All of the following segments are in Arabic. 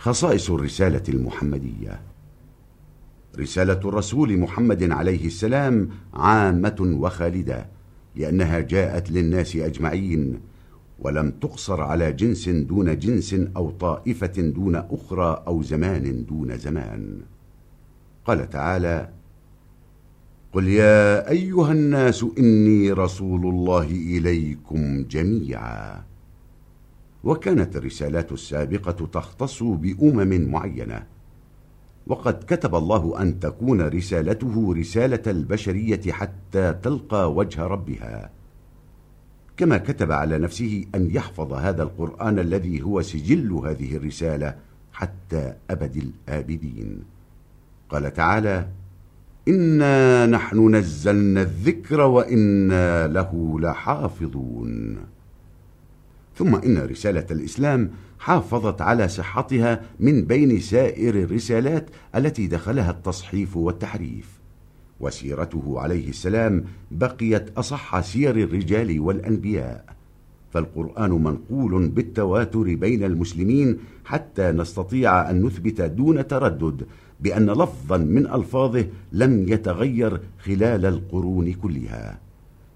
خصائص الرسالة المحمدية. رسالة الرسول محمد عليه السلام عامة وخالدة لأنها جاءت للناس أجمعين ولم تقصر على جنس دون جنس أو طائفة دون أخرى أو زمان دون زمان. قال تعالى قل يا أيها الناس إني رسول الله إليكم جميعا. وكانت الرسالات السابقة تختص بأمم معينة. وقد كتب الله أن تكون رسالته رسالة البشرية حتى تلقى وجه ربها. كما كتب على نفسه أن يحفظ هذا القرآن الذي هو سجل هذه الرسالة حتى أبد الآبدين. قال تعالى إنا نحن نزلنا الذكر وإنا له لحافظون ثم إن رسالة الإسلام حافظت على صحتها من بين سائر الرسالات التي دخلها التصحيف والتحريف. وسيرته عليه السلام بقيت أصح سير الرجال والأنبياء. فالقرآن منقول بالتواتر بين المسلمين حتى نستطيع أن نثبت دون تردد بأن لفظا من ألفاظه لم يتغير خلال القرون كلها.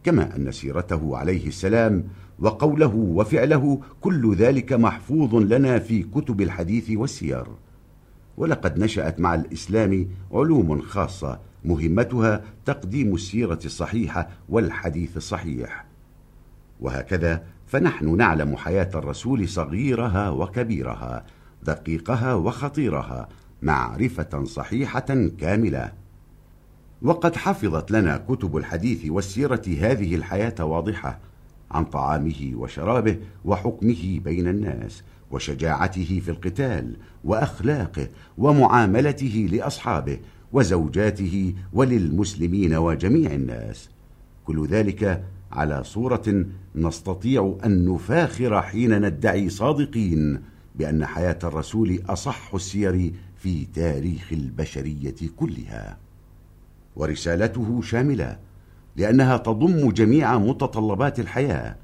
كما أن سيرته عليه السلام وقوله وفعله كل ذلك محفوظ لنا في كتب الحديث والسير. ولقد نشأت مع الإسلام علوم خاصة مهمتها تقديم السيرة الصحيحة والحديث الصحيح. وهكذا فنحن نعلم حياة الرسول صغيرها وكبيرها دقيقها وخطيرها معرفة صحيحة كاملة. وقد حفظت لنا كتب الحديث والسيرة هذه الحياة واضحة عن طعامه وشرابه وحكمه بين الناس وشجاعته في القتال وأخلاقه ومعاملته لأصحابه وزوجاته وللمسلمين وجميع الناس. كل ذلك على صورة نستطيع أن نفاخر حين ندعي صادقين بأن حياة الرسول أصح السير في تاريخ البشرية كلها. ورسالته شاملة لأنها تضم جميع متطلبات الحياة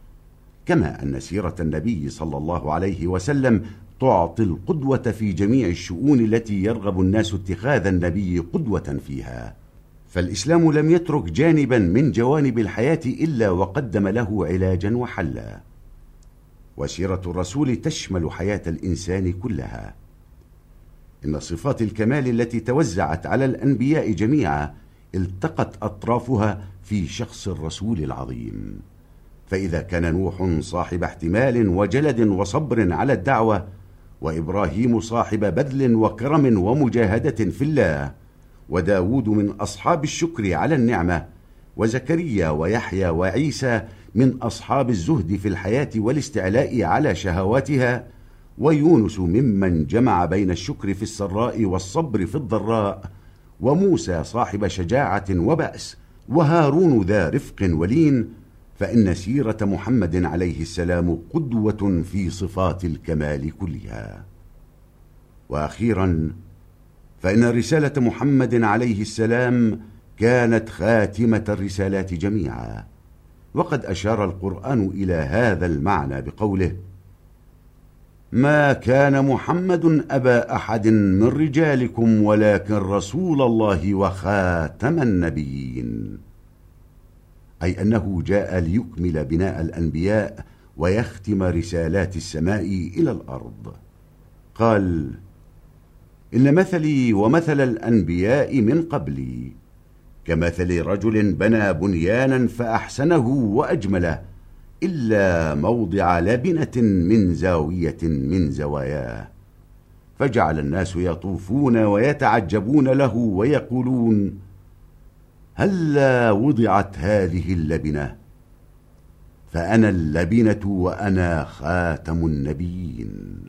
كما أن سيرة النبي صلى الله عليه وسلم تعطي القدوة في جميع الشؤون التي يرغب الناس اتخاذ النبي قدوة فيها. فالإسلام لم يترك جانبا من جوانب الحياة إلا وقدم له علاجا وحلا. وسيرة الرسول تشمل حياة الإنسان كلها. إن صفات الكمال التي توزعت على الأنبياء جميعا التقت أطرافها في شخص الرسول العظيم. فإذا كان نوح صاحب احتمال وجلد وصبر على الدعوة وإبراهيم صاحب بذل وكرم ومجاهدة في الله وداود من أصحاب الشكر على النعمة وزكريا ويحيى وعيسى من أصحاب الزهد في الحياة والاستعلاء على شهواتها ويونس ممن جمع بين الشكر في السراء والصبر في الضراء وموسى صاحب شجاعة وبأس وهارون ذا رفق ولين فإن سيرة محمد عليه السلام قدوة في صفات الكمال كلها. وأخيرا فإن رسالة محمد عليه السلام كانت خاتمة الرسالات جميعا وقد أشار القرآن إلى هذا المعنى بقوله ما كان محمد أبا أحد من رجالكم ولكن رسول الله وخاتم النبيين. أي أنه جاء ليكمل بناء الأنبياء ويختم رسالات السماء إلى الأرض. قال إن مثلي ومثل الأنبياء من قبلي كمثل رجل بنى بنيانا فأحسنه وأجمله إلا موضع لبنة من زاوية من زواياه. فجعل الناس يطوفون ويتعجبون له ويقولون هلا وضعت هذه اللبنة. فأنا اللبنة وأنا خاتم النبيين.